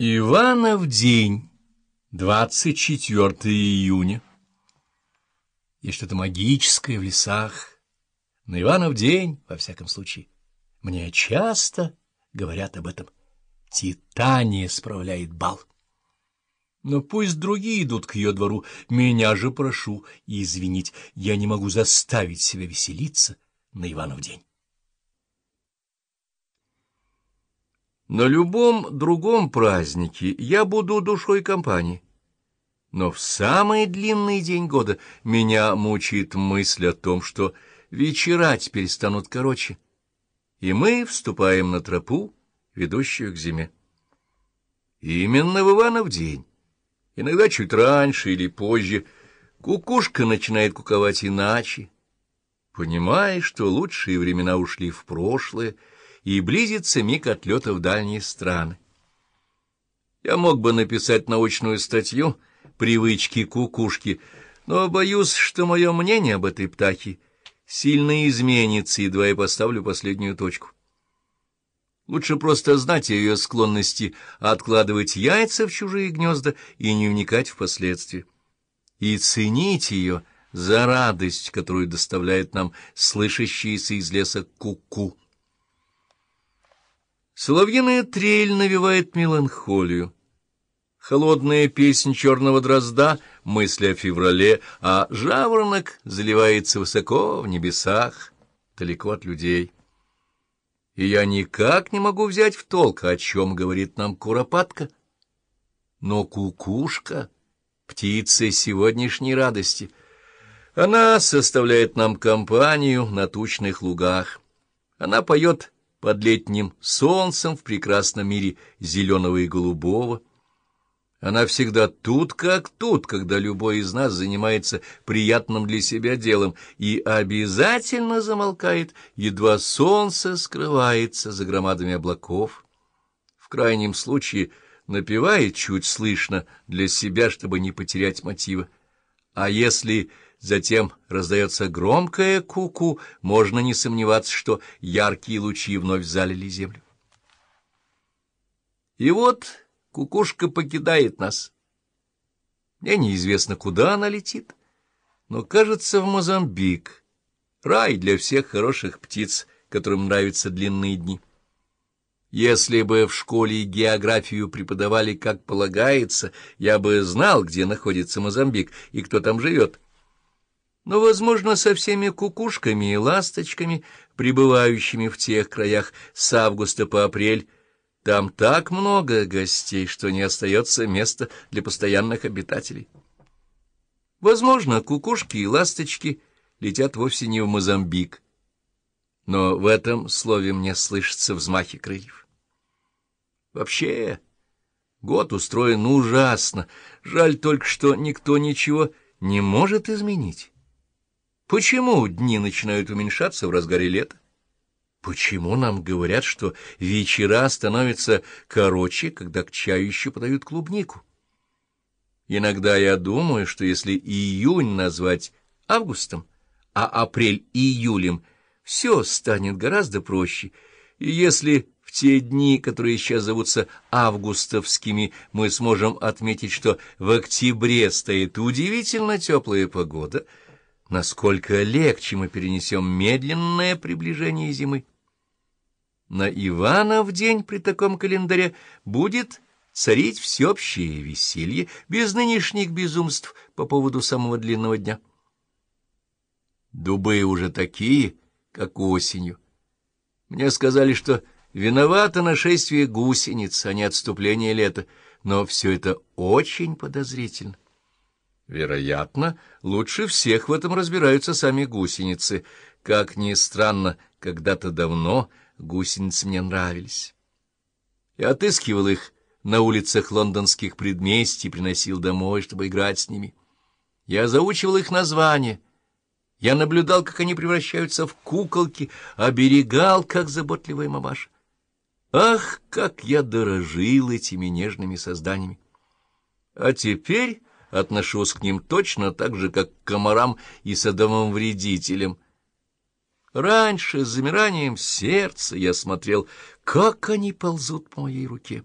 Иванов день, 24 июня. И что-то магическое в лесах. На Иванов день, во всяком случае. Мне часто говорят об этом. Титания справляет бал. Но пусть другие идут к ее двору, меня же прошу извинить, я не могу заставить себя веселиться на Иванов день. На любом другом празднике я буду душой компании. Но в самый длинный день года меня мучает мысль о том, что вечера теперь станут короче, и мы вступаем на тропу, ведущую к зиме. Именно в Иванов день, иногда чуть раньше или позже, кукушка начинает куковать иначе, понимая, что лучшие времена ушли в прошлое, и близится миг отлета в дальние страны. Я мог бы написать научную статью «Привычки кукушки», но боюсь, что мое мнение об этой птахе сильно изменится, едва я поставлю последнюю точку. Лучше просто знать о ее склонности откладывать яйца в чужие гнезда и не вникать в последствия. И ценить ее за радость, которую доставляет нам слышащиеся из леса куку. -ку. Соловьиная трель навевает меланхолию. Холодная песнь черного дрозда — мысли о феврале, а жаворонок заливается высоко в небесах, далеко от людей. И я никак не могу взять в толк, о чем говорит нам куропатка. Но кукушка — птица сегодняшней радости. Она составляет нам компанию на тучных лугах. Она поет под летним солнцем в прекрасном мире зеленого и голубого. Она всегда тут как тут, когда любой из нас занимается приятным для себя делом, и обязательно замолкает, едва солнце скрывается за громадами облаков. В крайнем случае напевает чуть слышно для себя, чтобы не потерять мотива. А если Затем раздается громкое куку, -ку, можно не сомневаться, что яркие лучи вновь залили землю. И вот кукушка покидает нас. Мне неизвестно, куда она летит, но, кажется, в Мозамбик. Рай для всех хороших птиц, которым нравятся длинные дни. Если бы в школе географию преподавали как полагается, я бы знал, где находится Мозамбик и кто там живет но, возможно, со всеми кукушками и ласточками, пребывающими в тех краях с августа по апрель, там так много гостей, что не остается места для постоянных обитателей. Возможно, кукушки и ласточки летят вовсе не в Мозамбик, но в этом слове мне слышатся взмахи крыльев. Вообще, год устроен ужасно, жаль только, что никто ничего не может изменить. Почему дни начинают уменьшаться в разгаре лета? Почему нам говорят, что вечера становятся короче, когда к чаю еще подают клубнику? Иногда я думаю, что если июнь назвать августом, а апрель июлем, все станет гораздо проще, и если в те дни, которые сейчас зовутся августовскими, мы сможем отметить, что в октябре стоит удивительно теплая погода — насколько легче мы перенесем медленное приближение зимы. На Ивана в день при таком календаре будет царить всеобщее веселье без нынешних безумств по поводу самого длинного дня. Дубы уже такие, как осенью. Мне сказали, что виновато нашествие гусениц, а не отступление лета, но все это очень подозрительно. Вероятно, лучше всех в этом разбираются сами гусеницы. Как ни странно, когда-то давно гусеницы мне нравились. Я отыскивал их на улицах лондонских предместий, приносил домой, чтобы играть с ними. Я заучивал их названия. Я наблюдал, как они превращаются в куколки, оберегал, как заботливая мамаша. Ах, как я дорожил этими нежными созданиями! А теперь отношусь к ним точно так же, как к комарам и садовым вредителям. Раньше с замиранием сердца я смотрел, как они ползут по моей руке.